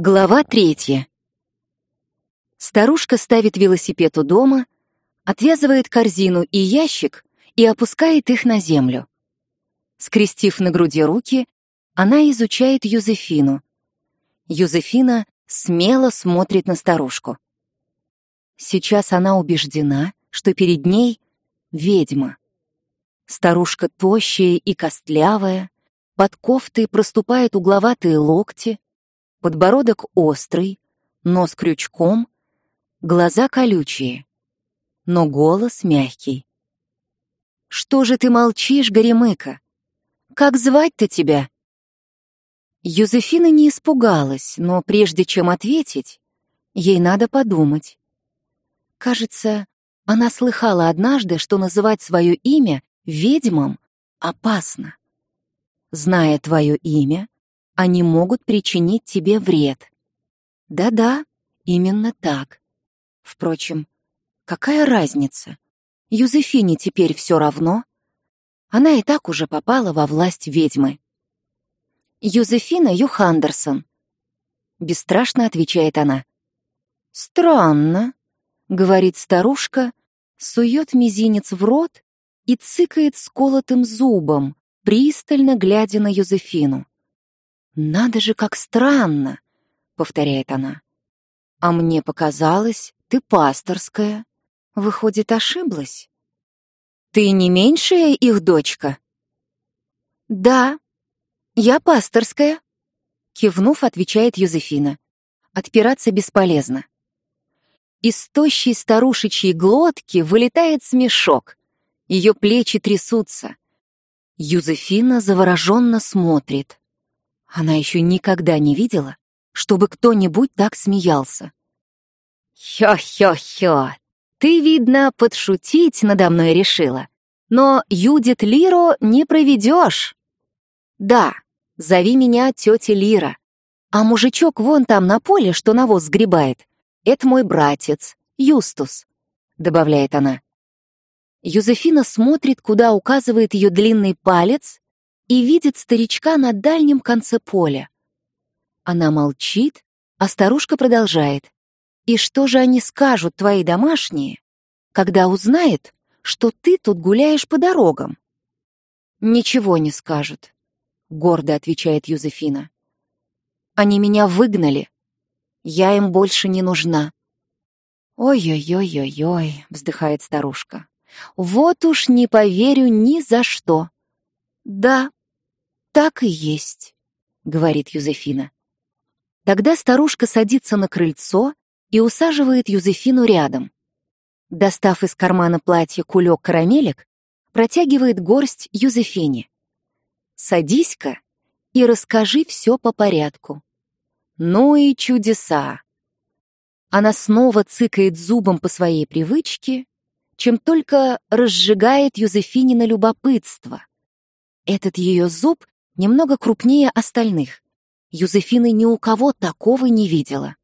Глава третья. Старушка ставит велосипед у дома, отвязывает корзину и ящик и опускает их на землю. Скрестив на груди руки, она изучает Юзефину. Юзефина смело смотрит на старушку. Сейчас она убеждена, что перед ней ведьма. Старушка тощая и костлявая, под кофтой проступают угловатые локти, подбородок острый, нос крючком, глаза колючие, но голос мягкий. «Что же ты молчишь, Горемыка? Как звать-то тебя?» Юзефина не испугалась, но прежде чем ответить, ей надо подумать. Кажется, она слыхала однажды, что называть свое имя ведьмам опасно. Зная твое имя, они могут причинить тебе вред. Да-да, именно так. Впрочем, какая разница? Юзефине теперь все равно. Она и так уже попала во власть ведьмы. Юзефина Юхандерсон. Бесстрашно отвечает она. Странно, говорит старушка, сует мизинец в рот и цыкает сколотым зубом, пристально глядя на Юзефину. «Надо же, как странно!» — повторяет она. «А мне показалось, ты пасторская. Выходит, ошиблась? Ты не меньшая их дочка?» «Да, я пасторская», — кивнув, отвечает Юзефина. «Отпираться бесполезно». Из тощей старушечьей глотки вылетает смешок. Ее плечи трясутся. Юзефина завороженно смотрит. Она еще никогда не видела, чтобы кто-нибудь так смеялся. «Хё-хё-хё, ты, видно, подшутить надо мной решила. Но Юдит Лиро не проведешь. Да, зови меня тетя Лира. А мужичок вон там на поле, что навоз сгребает, это мой братец, Юстус», — добавляет она. Юзефина смотрит, куда указывает ее длинный палец, и видит старичка на дальнем конце поля. Она молчит, а старушка продолжает. «И что же они скажут, твои домашние, когда узнают, что ты тут гуляешь по дорогам?» «Ничего не скажут», — гордо отвечает Юзефина. «Они меня выгнали. Я им больше не нужна». «Ой-ой-ой-ой-ой», — вздыхает старушка. «Вот уж не поверю ни за что». «Да, «Так и есть», — говорит Юзефина. Тогда старушка садится на крыльцо и усаживает Юзефину рядом. Достав из кармана платья кулек карамелек, протягивает горсть Юзефине. «Садись-ка и расскажи все по порядку». Ну и чудеса! Она снова цыкает зубом по своей привычке, чем только разжигает Юзефинина любопытство. Этот ее зуб немного крупнее остальных. Юзефина ни у кого такого не видела.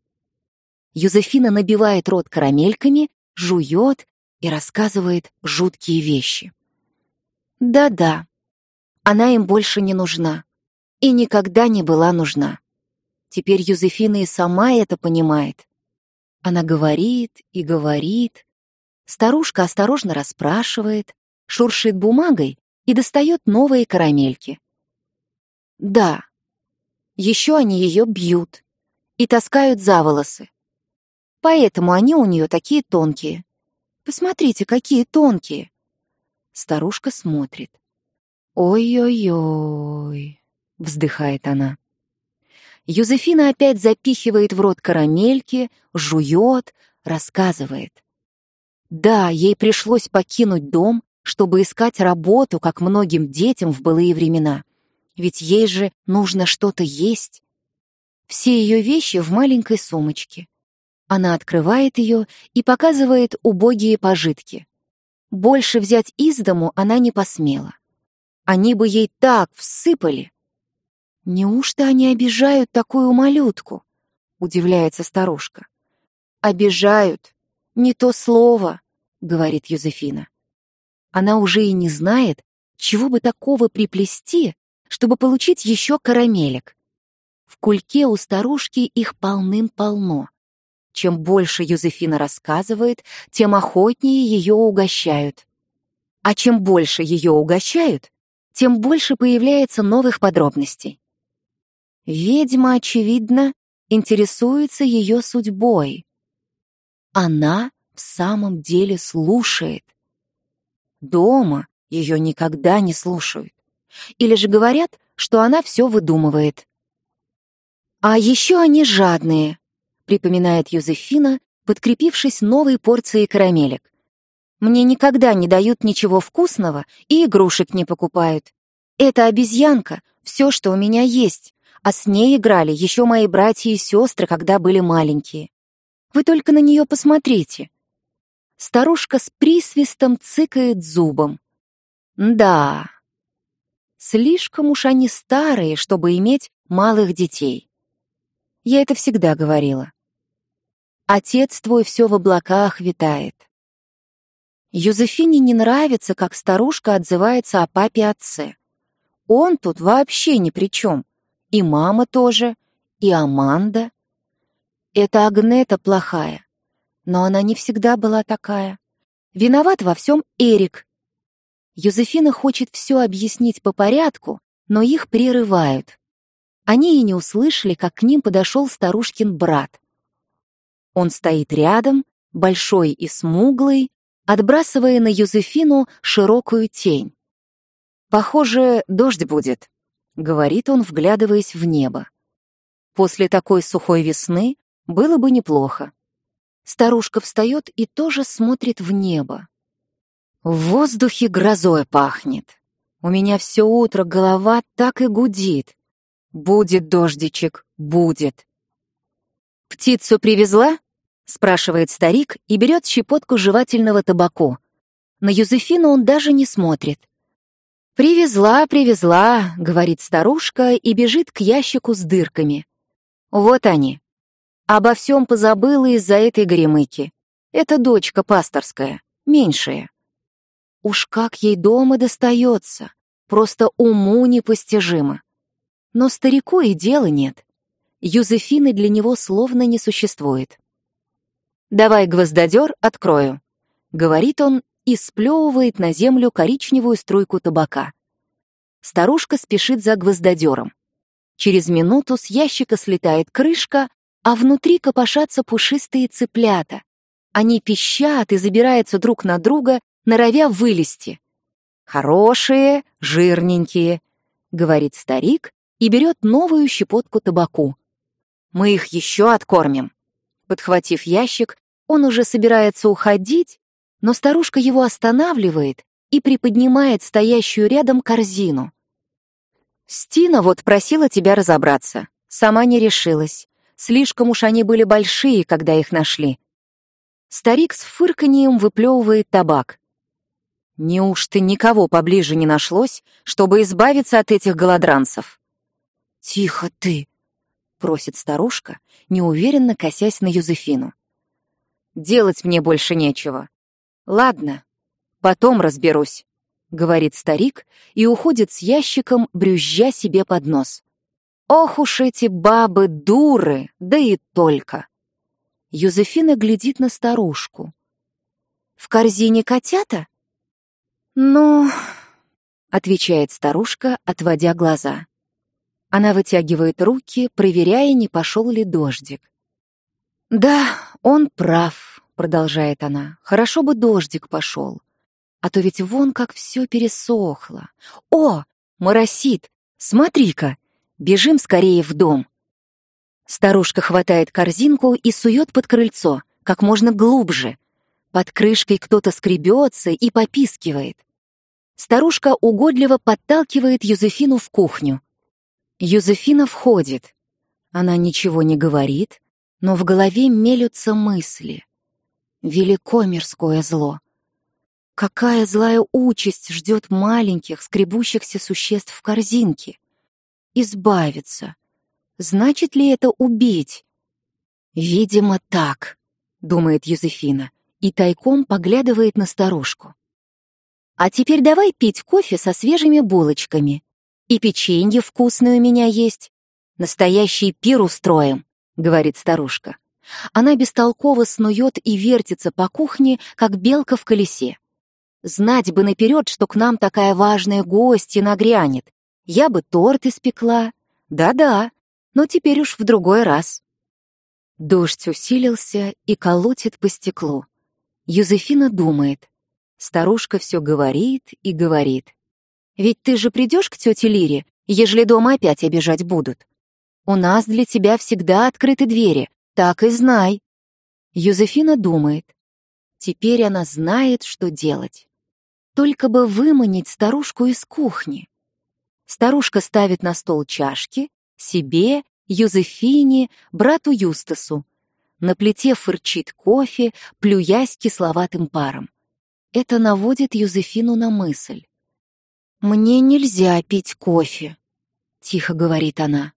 Юзефина набивает рот карамельками, жует и рассказывает жуткие вещи. Да-да, она им больше не нужна. И никогда не была нужна. Теперь Юзефина и сама это понимает. Она говорит и говорит. Старушка осторожно расспрашивает, шуршит бумагой и достает новые карамельки. Да. Еще они ее бьют и таскают за волосы. Поэтому они у нее такие тонкие. Посмотрите, какие тонкие. Старушка смотрит. «Ой-ой-ой», — вздыхает она. Юзефина опять запихивает в рот карамельки, жует, рассказывает. Да, ей пришлось покинуть дом, чтобы искать работу, как многим детям в былые времена ведь ей же нужно что-то есть. Все ее вещи в маленькой сумочке. Она открывает ее и показывает убогие пожитки. Больше взять из дому она не посмела. Они бы ей так всыпали. Неужто они обижают такую малютку? Удивляется старушка. Обижают. Не то слово, говорит Юзефина. Она уже и не знает, чего бы такого приплести, чтобы получить еще карамелек. В кульке у старушки их полным-полно. Чем больше Юзефина рассказывает, тем охотнее ее угощают. А чем больше ее угощают, тем больше появляется новых подробностей. Ведьма, очевидно, интересуется ее судьбой. Она в самом деле слушает. Дома ее никогда не слушают. Или же говорят, что она все выдумывает. А еще они жадные, припоминает Юзефина, подкрепившись новой порцией карамелек. Мне никогда не дают ничего вкусного и игрушек не покупают. Эта обезьянка — все, что у меня есть, а с ней играли еще мои братья и сестры, когда были маленькие. Вы только на нее посмотрите. Старушка с присвистом цыкает зубом. Да, слишком уж они старые, чтобы иметь малых детей. Я это всегда говорила. Отец твой все в облаках витает. Юзефине не нравится, как старушка отзывается о папе-отце. Он тут вообще ни при чем. И мама тоже, и Аманда. Это Агнета плохая, но она не всегда была такая. Виноват во всем Эрик. Юзефина хочет все объяснить по порядку, но их прерывают. Они и не услышали, как к ним подошел старушкин брат. Он стоит рядом, большой и смуглый, отбрасывая на Юзефину широкую тень. «Похоже, дождь будет», — говорит он, вглядываясь в небо. «После такой сухой весны было бы неплохо». Старушка встает и тоже смотрит в небо. В воздухе грозой пахнет. У меня все утро голова так и гудит. Будет дождичек, будет. «Птицу привезла?» — спрашивает старик и берет щепотку жевательного табаку. На Юзефину он даже не смотрит. «Привезла, привезла», — говорит старушка и бежит к ящику с дырками. «Вот они. Обо всем позабыла из-за этой горемыки. Это дочка пасторская, меньшая. Уж как ей дома достается, просто уму непостижимо. Но старику и дела нет. Юзефины для него словно не существует. «Давай, гвоздодер, открою», — говорит он и сплевывает на землю коричневую струйку табака. Старушка спешит за гвоздодером. Через минуту с ящика слетает крышка, а внутри копошатся пушистые цыплята. Они пищат и забираются друг на друга, норовя вылезти. «Хорошие, жирненькие», — говорит старик и берет новую щепотку табаку. «Мы их еще откормим». Подхватив ящик, он уже собирается уходить, но старушка его останавливает и приподнимает стоящую рядом корзину. «Стина вот просила тебя разобраться. Сама не решилась. Слишком уж они были большие, когда их нашли». Старик с фырканьем выплевывает табак. «Неужто никого поближе не нашлось, чтобы избавиться от этих голодранцев?» «Тихо ты!» — просит старушка, неуверенно косясь на Юзефину. Делать мне больше нечего. Ладно, потом разберусь, — говорит старик и уходит с ящиком, брюзжа себе под нос. Ох уж эти бабы дуры, да и только. Юзефина глядит на старушку. В корзине котята? Ну, отвечает старушка, отводя глаза. Она вытягивает руки, проверяя, не пошел ли дождик. «Да, он прав», — продолжает она. «Хорошо бы дождик пошел. А то ведь вон как все пересохло. О, моросит! Смотри-ка! Бежим скорее в дом!» Старушка хватает корзинку и сует под крыльцо, как можно глубже. Под крышкой кто-то скребется и попискивает. Старушка угодливо подталкивает Юзефину в кухню. Юзефина входит. Она ничего не говорит, но в голове мелются мысли. Велико мирское зло. Какая злая участь ждет маленьких, скребущихся существ в корзинке? Избавиться. Значит ли это убить? Видимо, так, думает Юзефина, и тайком поглядывает на старушку. А теперь давай пить кофе со свежими булочками. И печенье вкусное у меня есть. Настоящий пир устроим, говорит старушка. Она бестолково снует и вертится по кухне, как белка в колесе. Знать бы наперед, что к нам такая важная гостья нагрянет. Я бы торт испекла. Да-да, но теперь уж в другой раз. Дождь усилился и колотит по стеклу. Юзефина думает. Старушка все говорит и говорит. «Ведь ты же придешь к тете Лире, ежели дома опять обижать будут. У нас для тебя всегда открыты двери, так и знай». Юзефина думает. Теперь она знает, что делать. Только бы выманить старушку из кухни. Старушка ставит на стол чашки, себе, Юзефине, брату Юстасу. На плите фырчит кофе, плюясь кисловатым паром. Это наводит Юзефину на мысль. «Мне нельзя пить кофе», — тихо говорит она.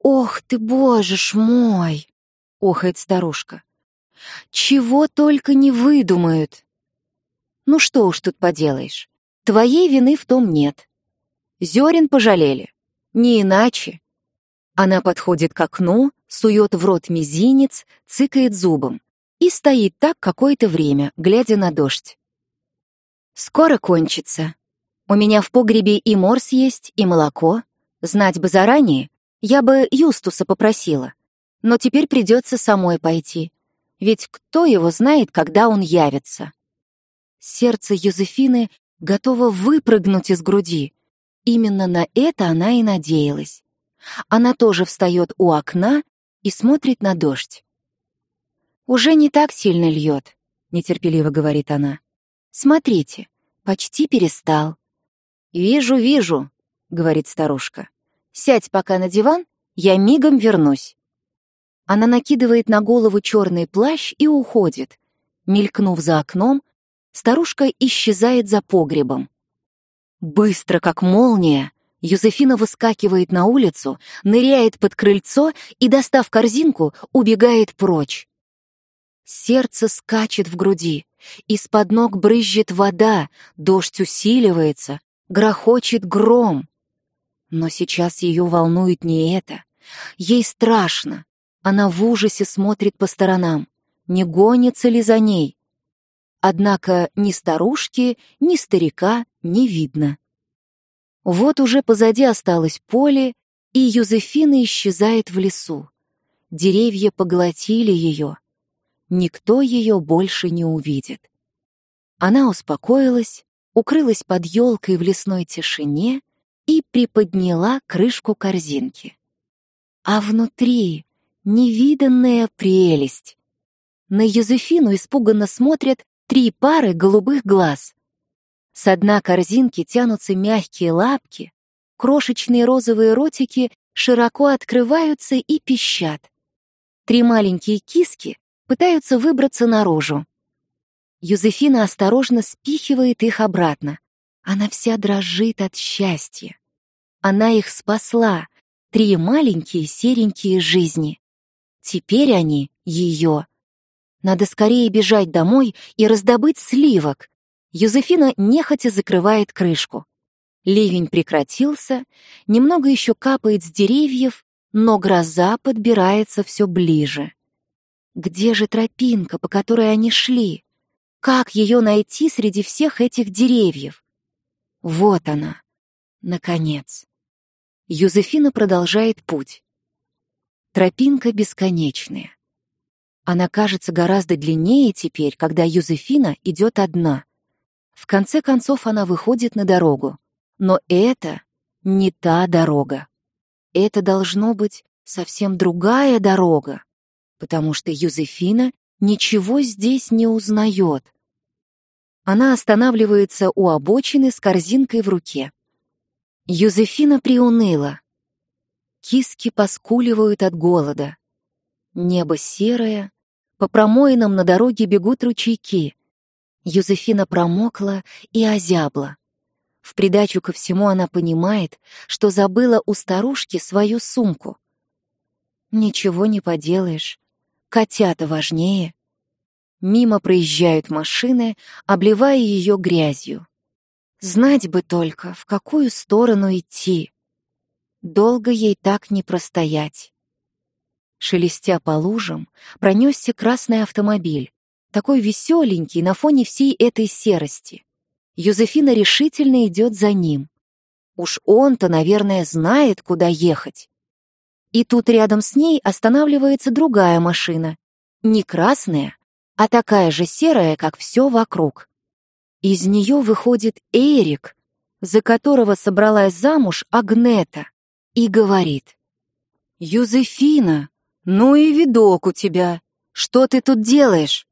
«Ох ты, боже ж мой!» — охает старушка. «Чего только не выдумают!» «Ну что уж тут поделаешь, твоей вины в том нет. Зерен пожалели, не иначе». Она подходит к окну, сует в рот мизинец, цыкает зубом и стоит так какое-то время, глядя на дождь. «Скоро кончится. У меня в погребе и морс есть, и молоко. Знать бы заранее, я бы Юстуса попросила. Но теперь придется самой пойти. Ведь кто его знает, когда он явится?» Сердце Юзефины готово выпрыгнуть из груди. Именно на это она и надеялась. Она тоже встает у окна и смотрит на дождь. «Уже не так сильно льет», — нетерпеливо говорит она. Смотрите, почти перестал. Вижу, вижу, говорит старушка. Сядь пока на диван, я мигом вернусь. Она накидывает на голову черный плащ и уходит. Мелькнув за окном, старушка исчезает за погребом. Быстро, как молния, Юзефина выскакивает на улицу, ныряет под крыльцо и, достав корзинку, убегает прочь. Сердце скачет в груди. Из-под ног брызжет вода, дождь усиливается, грохочет гром. Но сейчас ее волнует не это. Ей страшно. Она в ужасе смотрит по сторонам. Не гонится ли за ней? Однако ни старушки, ни старика не видно. Вот уже позади осталось поле, и Юзефина исчезает в лесу. Деревья поглотили ее никто ее больше не увидит. Она успокоилась, укрылась под елкой в лесной тишине и приподняла крышку корзинки. А внутри невиданная прелесть. На Юзефину испуганно смотрят три пары голубых глаз. С дна корзинки тянутся мягкие лапки, крошечные розовые ротики широко открываются и пищат. Три маленькие киски пытаются выбраться наружу. Юзефина осторожно спихивает их обратно. Она вся дрожит от счастья. Она их спасла, три маленькие серенькие жизни. Теперь они ее. Надо скорее бежать домой и раздобыть сливок. Юзефина нехотя закрывает крышку. Ливень прекратился, немного еще капает с деревьев, но гроза подбирается все ближе. Где же тропинка, по которой они шли? Как ее найти среди всех этих деревьев? Вот она, наконец. Юзефина продолжает путь. Тропинка бесконечная. Она кажется гораздо длиннее теперь, когда Юзефина идет одна. В конце концов она выходит на дорогу. Но это не та дорога. Это должно быть совсем другая дорога потому что Юзефина ничего здесь не узнает. Она останавливается у обочины с корзинкой в руке. Юзефина приуныла. Киски поскуливают от голода. Небо серое, по промоинам на дороге бегут ручейки. Юзефина промокла и озябла. В придачу ко всему она понимает, что забыла у старушки свою сумку. Ничего не поделаешь. Котята важнее. Мимо проезжают машины, обливая ее грязью. Знать бы только, в какую сторону идти. Долго ей так не простоять. Шелестя по лужам, пронесся красный автомобиль, такой веселенький на фоне всей этой серости. Юзефина решительно идет за ним. Уж он-то, наверное, знает, куда ехать. И тут рядом с ней останавливается другая машина. Не красная, а такая же серая, как все вокруг. Из нее выходит Эрик, за которого собралась замуж Агнета, и говорит. «Юзефина, ну и видок у тебя. Что ты тут делаешь?»